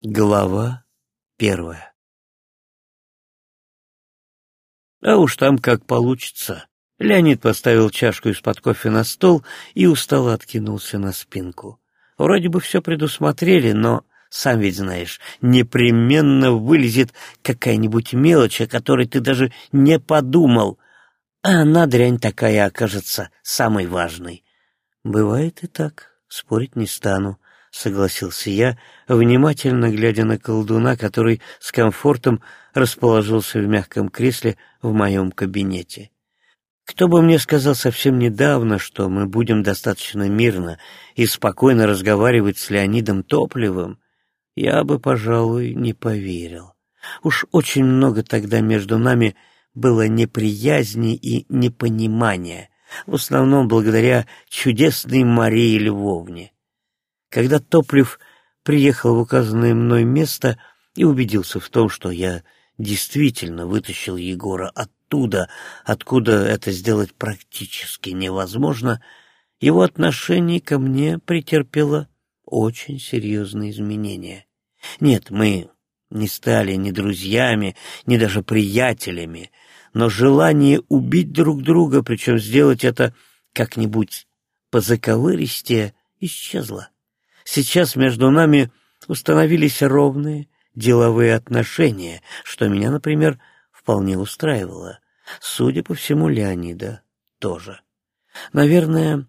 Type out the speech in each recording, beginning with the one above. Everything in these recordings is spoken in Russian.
Глава первая А уж там как получится. Леонид поставил чашку из-под кофе на стол и устало откинулся на спинку. Вроде бы все предусмотрели, но, сам ведь знаешь, непременно вылезет какая-нибудь мелочь, о которой ты даже не подумал, а она, дрянь такая, окажется самой важной. Бывает и так, спорить не стану. — согласился я, внимательно глядя на колдуна, который с комфортом расположился в мягком кресле в моем кабинете. Кто бы мне сказал совсем недавно, что мы будем достаточно мирно и спокойно разговаривать с Леонидом Топливым, я бы, пожалуй, не поверил. Уж очень много тогда между нами было неприязни и непонимания, в основном благодаря чудесной Марии Львовне. Когда Топлив приехал в указанное мной место и убедился в том, что я действительно вытащил Егора оттуда, откуда это сделать практически невозможно, его отношение ко мне претерпело очень серьезные изменения. Нет, мы не стали ни друзьями, ни даже приятелями, но желание убить друг друга, причем сделать это как-нибудь по-заковыристее, исчезло. Сейчас между нами установились ровные деловые отношения, что меня, например, вполне устраивало. Судя по всему, Леонида тоже. Наверное,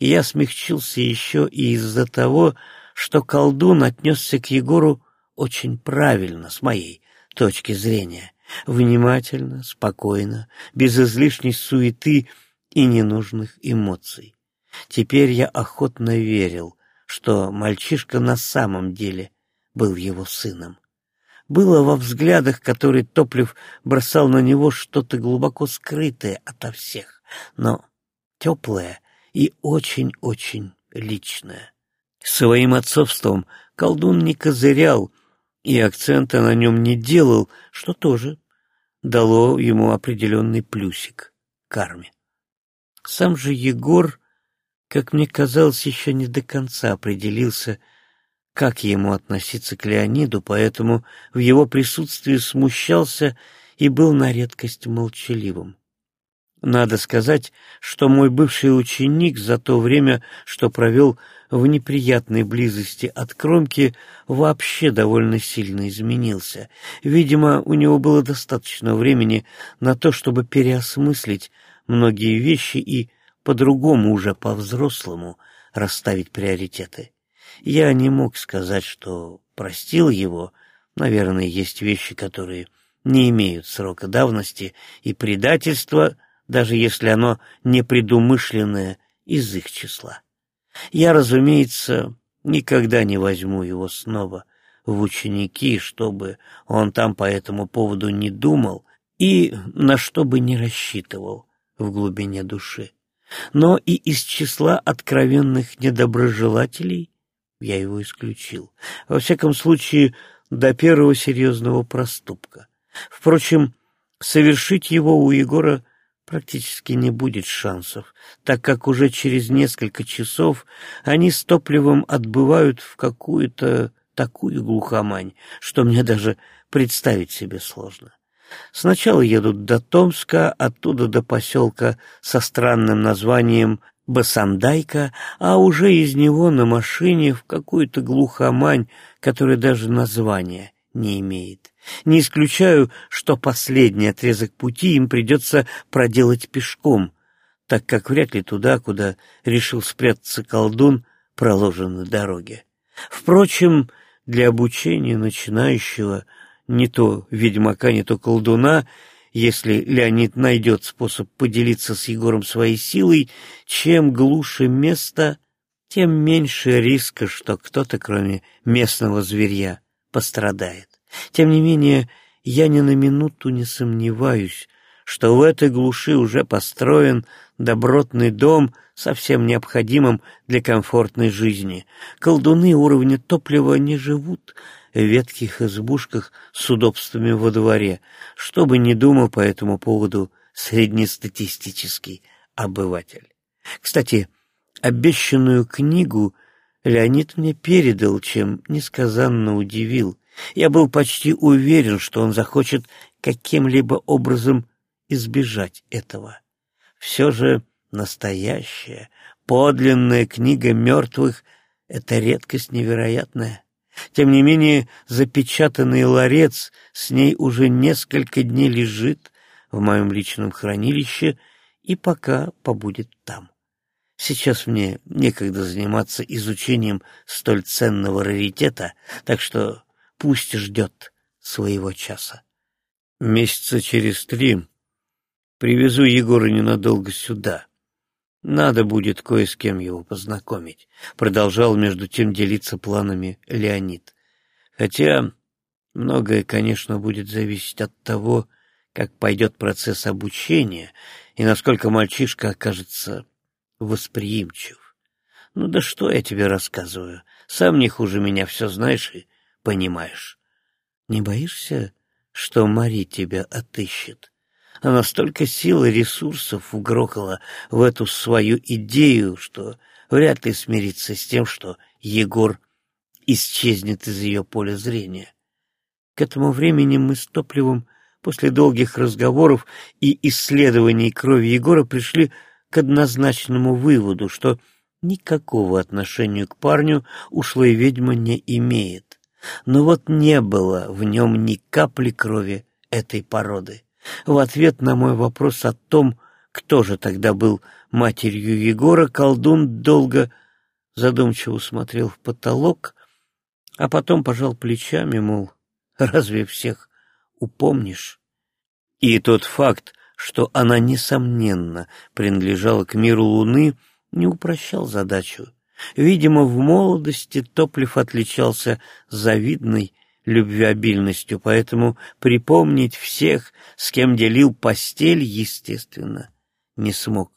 я смягчился еще и из-за того, что колдун отнесся к Егору очень правильно, с моей точки зрения. Внимательно, спокойно, без излишней суеты и ненужных эмоций. Теперь я охотно верил, что мальчишка на самом деле был его сыном. Было во взглядах, которые Топлив бросал на него, что-то глубоко скрытое ото всех, но теплое и очень-очень личное. Своим отцовством колдун не козырял и акцента на нем не делал, что тоже дало ему определенный плюсик карме. Сам же Егор как мне казалось, еще не до конца определился, как ему относиться к Леониду, поэтому в его присутствии смущался и был на редкость молчаливым. Надо сказать, что мой бывший ученик за то время, что провел в неприятной близости от кромки, вообще довольно сильно изменился. Видимо, у него было достаточно времени на то, чтобы переосмыслить многие вещи и по-другому уже по-взрослому расставить приоритеты. Я не мог сказать, что простил его. Наверное, есть вещи, которые не имеют срока давности, и предательство, даже если оно непредумышленное, из их числа. Я, разумеется, никогда не возьму его снова в ученики, чтобы он там по этому поводу не думал и на что бы не рассчитывал в глубине души но и из числа откровенных недоброжелателей я его исключил. Во всяком случае, до первого серьезного проступка. Впрочем, совершить его у Егора практически не будет шансов, так как уже через несколько часов они с топливом отбывают в какую-то такую глухомань, что мне даже представить себе сложно. Сначала едут до Томска, оттуда до поселка со странным названием Басандайка, а уже из него на машине в какую-то глухомань, которая даже названия не имеет. Не исключаю, что последний отрезок пути им придется проделать пешком, так как вряд ли туда, куда решил спрятаться колдун, проложены дороги. Впрочем, для обучения начинающего – не то ведьмака, не то колдуна, если Леонид найдет способ поделиться с Егором своей силой, чем глуше место, тем меньше риска, что кто-то, кроме местного зверя, пострадает. Тем не менее, я ни на минуту не сомневаюсь, что в этой глуши уже построен добротный дом, совсем необходимым для комфортной жизни. Колдуны уровня топлива не живут ветхих избушках с удобствами во дворе, что бы ни думал по этому поводу среднестатистический обыватель. Кстати, обещанную книгу Леонид мне передал, чем несказанно удивил. Я был почти уверен, что он захочет каким-либо образом избежать этого. Все же настоящая, подлинная книга мертвых — это редкость невероятная. Тем не менее, запечатанный ларец с ней уже несколько дней лежит в моем личном хранилище и пока побудет там. Сейчас мне некогда заниматься изучением столь ценного раритета, так что пусть ждет своего часа. Месяца через три привезу Егора ненадолго сюда. Надо будет кое с кем его познакомить, продолжал между тем делиться планами Леонид. Хотя многое, конечно, будет зависеть от того, как пойдет процесс обучения и насколько мальчишка окажется восприимчив. Ну да что я тебе рассказываю? Сам не хуже меня все знаешь и понимаешь. Не боишься, что Мари тебя отыщет? Она столько сил и ресурсов угрохала в эту свою идею, что вряд ли смирится с тем, что Егор исчезнет из ее поля зрения. К этому времени мы с Топливом после долгих разговоров и исследований крови Егора пришли к однозначному выводу, что никакого отношения к парню ушлая ведьма не имеет. Но вот не было в нем ни капли крови этой породы. В ответ на мой вопрос о том, кто же тогда был матерью Егора, колдун долго задумчиво смотрел в потолок, а потом пожал плечами, мол, разве всех упомнишь? И тот факт, что она, несомненно, принадлежала к миру Луны, не упрощал задачу. Видимо, в молодости Топлив отличался завидной любвеобильностью, поэтому припомнить всех, с кем делил постель, естественно, не смог.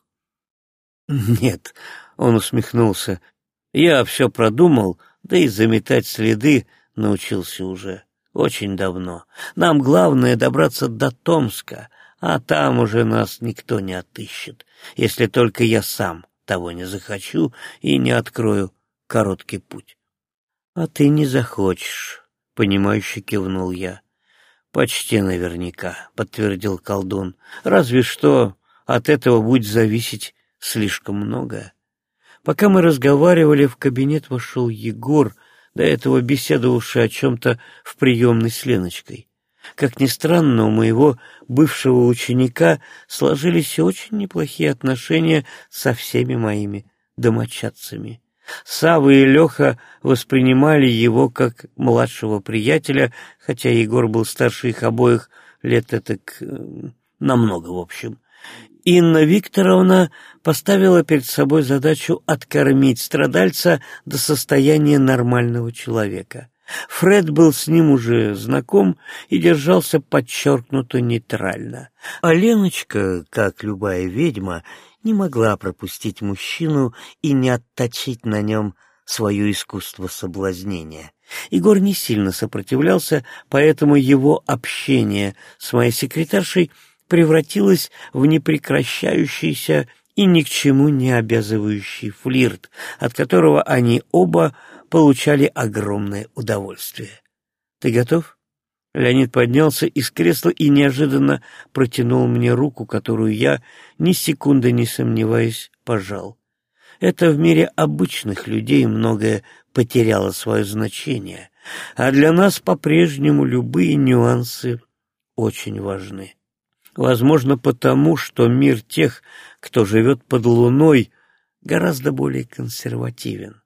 «Нет», — он усмехнулся, — «я все продумал, да и заметать следы научился уже очень давно. Нам главное добраться до Томска, а там уже нас никто не отыщет, если только я сам того не захочу и не открою короткий путь. — А ты не захочешь, — понимающе кивнул я. — Почти наверняка, — подтвердил колдун. — Разве что от этого будет зависеть слишком многое. Пока мы разговаривали, в кабинет вошел Егор, до этого беседовавший о чем-то в приемной с Леночкой. Как ни странно, у моего бывшего ученика сложились очень неплохие отношения со всеми моими домочадцами. Сава и Леха воспринимали его как младшего приятеля, хотя Егор был старше их обоих лет это намного, в общем. Инна Викторовна поставила перед собой задачу откормить страдальца до состояния нормального человека. Фред был с ним уже знаком и держался подчеркнуто нейтрально. А Леночка, как любая ведьма, не могла пропустить мужчину и не отточить на нем свое искусство соблазнения. Егор не сильно сопротивлялся, поэтому его общение с моей секретаршей превратилось в непрекращающийся и ни к чему не обязывающий флирт, от которого они оба получали огромное удовольствие. «Ты готов?» Леонид поднялся из кресла и неожиданно протянул мне руку, которую я, ни секунды не сомневаясь, пожал. Это в мире обычных людей многое потеряло свое значение, а для нас по-прежнему любые нюансы очень важны. Возможно, потому, что мир тех, кто живет под луной, гораздо более консервативен.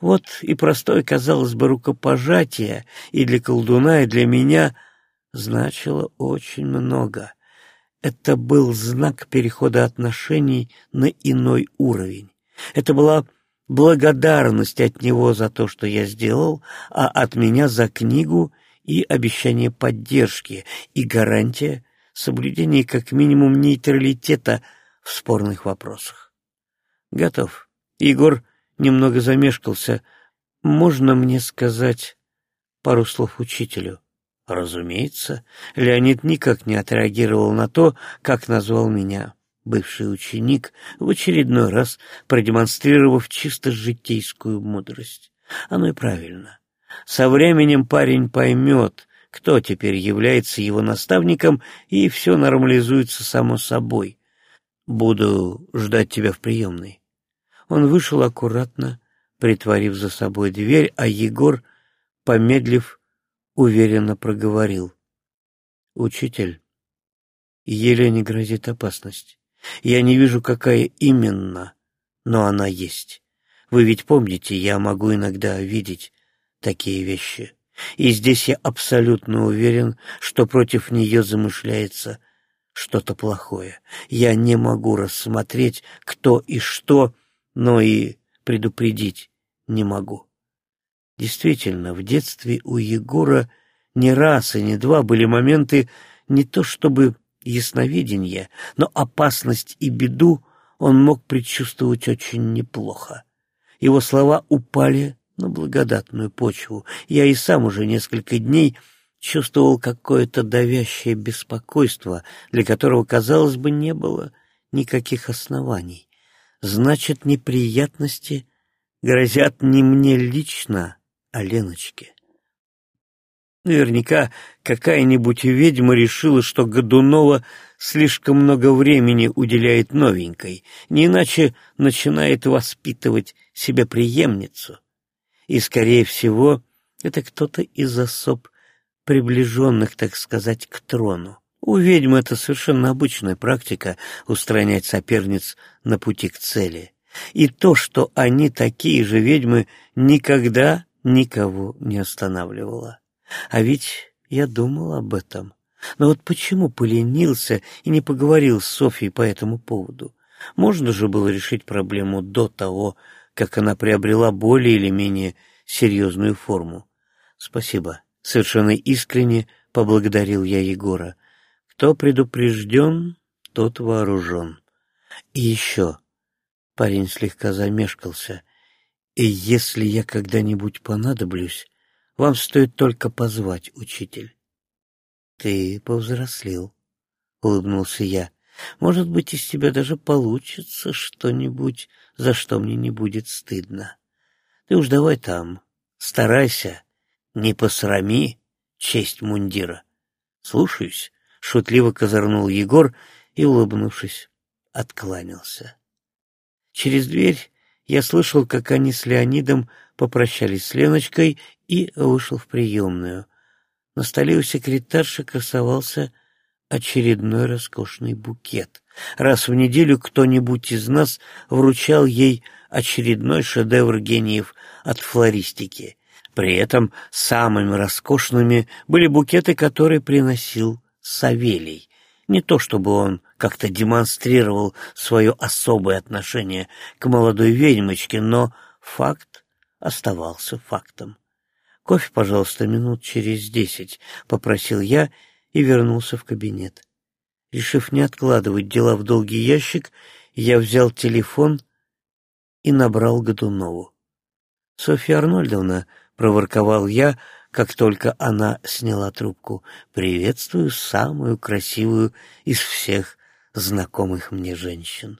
Вот и простое, казалось бы, рукопожатие и для колдуна, и для меня значило очень много. Это был знак перехода отношений на иной уровень. Это была благодарность от него за то, что я сделал, а от меня за книгу и обещание поддержки, и гарантия соблюдения как минимум нейтралитета в спорных вопросах. Готов. Егор немного замешкался. «Можно мне сказать пару слов учителю?» «Разумеется». Леонид никак не отреагировал на то, как назвал меня бывший ученик, в очередной раз продемонстрировав чисто житейскую мудрость. Оно и правильно. Со временем парень поймет, кто теперь является его наставником, и все нормализуется само собой. Буду ждать тебя в приемной. Он вышел аккуратно, притворив за собой дверь, а Егор, помедлив, уверенно проговорил. «Учитель, Елене грозит опасность. Я не вижу, какая именно, но она есть. Вы ведь помните, я могу иногда видеть такие вещи. И здесь я абсолютно уверен, что против нее замышляется что-то плохое. Я не могу рассмотреть, кто и что, но и предупредить не могу. Действительно, в детстве у Егора не раз и не два были моменты не то чтобы ясновидения, но опасность и беду он мог предчувствовать очень неплохо. Его слова упали на благодатную почву. Я и сам уже несколько дней чувствовал какое-то давящее беспокойство, для которого, казалось бы, не было никаких оснований. Значит, неприятности грозят не мне лично, а Леночке. Наверняка какая-нибудь ведьма решила, что Годунова слишком много времени уделяет новенькой, не иначе начинает воспитывать себе преемницу и, скорее всего, это кто-то из особ, приближенных, так сказать, к трону. У ведьм это совершенно обычная практика — устранять соперниц на пути к цели. И то, что они такие же ведьмы, никогда никого не останавливало. А ведь я думал об этом. Но вот почему поленился и не поговорил с Софьей по этому поводу? Можно же было решить проблему до того, как она приобрела более или менее серьезную форму. Спасибо. Совершенно искренне поблагодарил я Егора. Кто предупрежден, тот вооружен. И еще. Парень слегка замешкался. И если я когда-нибудь понадоблюсь, вам стоит только позвать, учитель. Ты повзрослел, — улыбнулся я. Может быть, из тебя даже получится что-нибудь, за что мне не будет стыдно. Ты уж давай там, старайся, не посрами честь мундира. Слушаюсь, — шутливо козырнул Егор и, улыбнувшись, откланялся. Через дверь я слышал, как они с Леонидом попрощались с Леночкой и вышел в приемную. На столе у секретарши красовался очередной роскошный букет. Раз в неделю кто-нибудь из нас вручал ей очередной шедевр гениев от флористики. При этом самыми роскошными были букеты, которые приносил Савелий. Не то чтобы он как-то демонстрировал свое особое отношение к молодой ведьмочке, но факт оставался фактом. «Кофе, пожалуйста, минут через десять», — попросил я и вернулся в кабинет. Решив не откладывать дела в долгий ящик, я взял телефон и набрал Годунову. «Софья Арнольдовна», — проворковал я, как только она сняла трубку, — «приветствую самую красивую из всех знакомых мне женщин».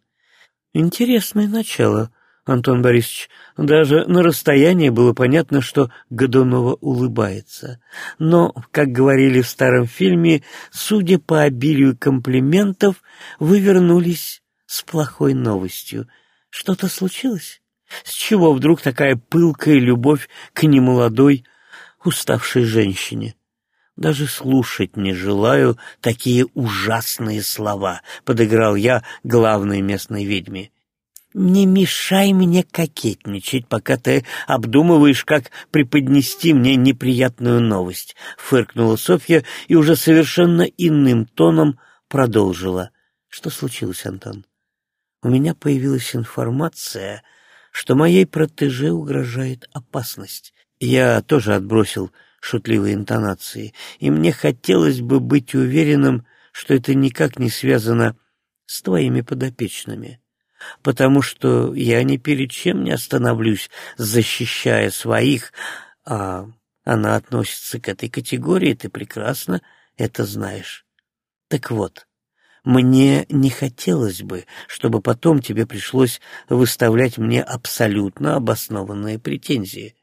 «Интересное начало», Антон Борисович. Даже на расстоянии было понятно, что Годунова улыбается. Но, как говорили в старом фильме, судя по обилию комплиментов, вы вернулись с плохой новостью. Что-то случилось? С чего вдруг такая пылкая любовь к немолодой, уставшей женщине? Даже слушать не желаю такие ужасные слова, — подыграл я главной местной ведьме. «Не мешай мне кокетничать, пока ты обдумываешь, как преподнести мне неприятную новость», — фыркнула Софья и уже совершенно иным тоном продолжила. «Что случилось, Антон? У меня появилась информация, что моей протеже угрожает опасность. Я тоже отбросил шутливые интонации, и мне хотелось бы быть уверенным, что это никак не связано с твоими подопечными» потому что я ни перед чем не остановлюсь, защищая своих, а она относится к этой категории, ты прекрасно это знаешь. Так вот, Мне не хотелось бы, чтобы потом тебе пришлось выставлять мне абсолютно обоснованные претензии.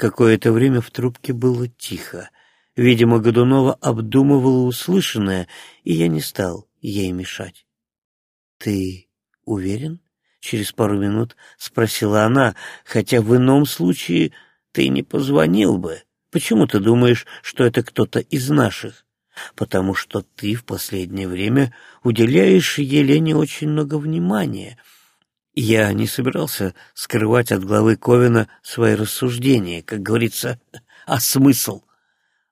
Какое-то время в трубке было тихо. Видимо, Годунова обдумывала услышанное, и я не стал ей мешать. — Ты уверен? — через пару минут спросила она, хотя в ином случае ты не позвонил бы. Почему ты думаешь, что это кто-то из наших? Потому что ты в последнее время уделяешь Елене очень много внимания. Я не собирался скрывать от главы Ковина свои рассуждения, как говорится, а смысл?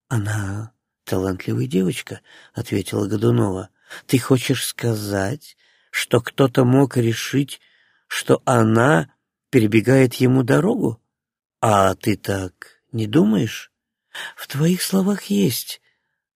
Она талантливая девочка, — ответила Годунова. Ты хочешь сказать, что кто-то мог решить, что она перебегает ему дорогу? А ты так не думаешь? В твоих словах есть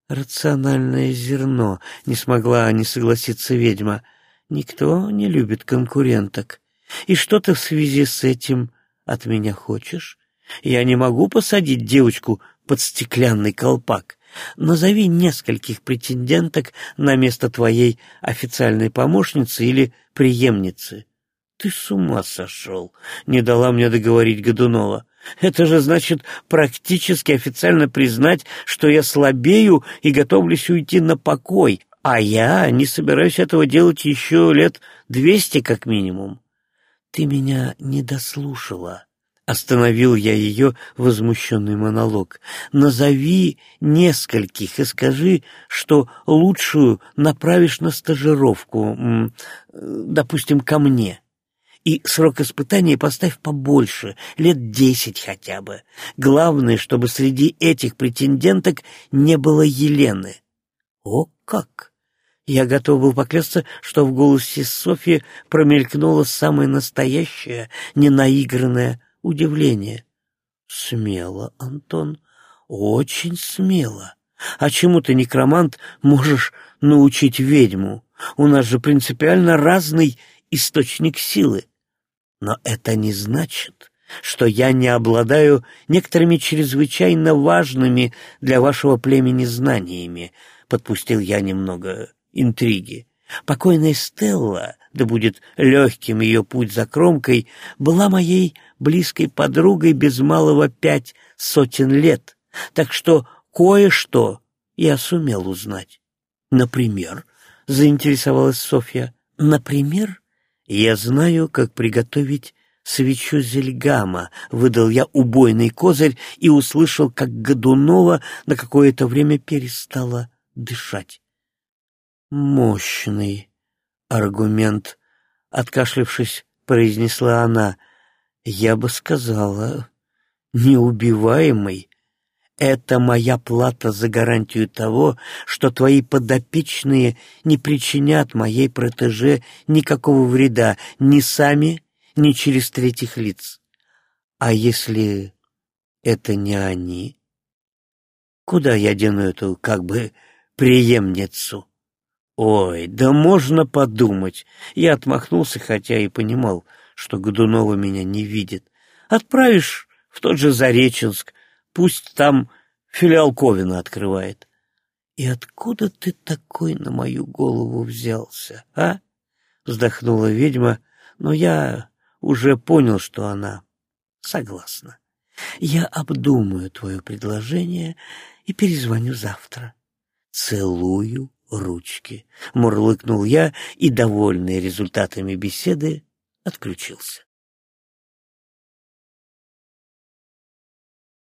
рациональное зерно, не смогла не согласиться ведьма. Никто не любит конкуренток. И что ты в связи с этим от меня хочешь? Я не могу посадить девочку под стеклянный колпак. Назови нескольких претенденток на место твоей официальной помощницы или преемницы. Ты с ума сошел, не дала мне договорить Годунова. Это же значит практически официально признать, что я слабею и готовлюсь уйти на покой, а я не собираюсь этого делать еще лет двести как минимум. Ты меня не дослушала. Остановил я ее возмущенный монолог. «Назови нескольких и скажи, что лучшую направишь на стажировку, допустим, ко мне. И срок испытания поставь побольше, лет десять хотя бы. Главное, чтобы среди этих претенденток не было Елены». «О как!» Я готов был поклясться, что в голосе Софьи промелькнуло самое настоящее, ненаигранное удивление. Смело, Антон, очень смело. А чему ты, некромант, можешь научить ведьму? У нас же принципиально разный источник силы. Но это не значит, что я не обладаю некоторыми чрезвычайно важными для вашего племени знаниями, подпустил я немного интриги. Покойная Стелла, да будет легким ее путь за кромкой, была моей близкой подругой без малого пять сотен лет, так что кое-что я сумел узнать. Например, заинтересовалась Софья, например, я знаю, как приготовить свечу зельгама, выдал я убойный козырь и услышал, как Годунова на какое-то время перестала дышать. Мощный аргумент, откашлившись, произнесла она. Я бы сказала, неубиваемый. Это моя плата за гарантию того, что твои подопечные не причинят моей протеже никакого вреда ни сами, ни через третьих лиц. А если это не они? Куда я дену эту, как бы, преемницу? Ой, да можно подумать. Я отмахнулся, хотя и понимал, что Годунова меня не видит. Отправишь в тот же Зареченск, пусть там филиал Ковина открывает. И откуда ты такой на мою голову взялся, а? Вздохнула ведьма, но я уже понял, что она согласна. Я обдумаю твое предложение и перезвоню завтра. Целую ручки. Мурлыкнул я и, довольный результатами беседы, отключился.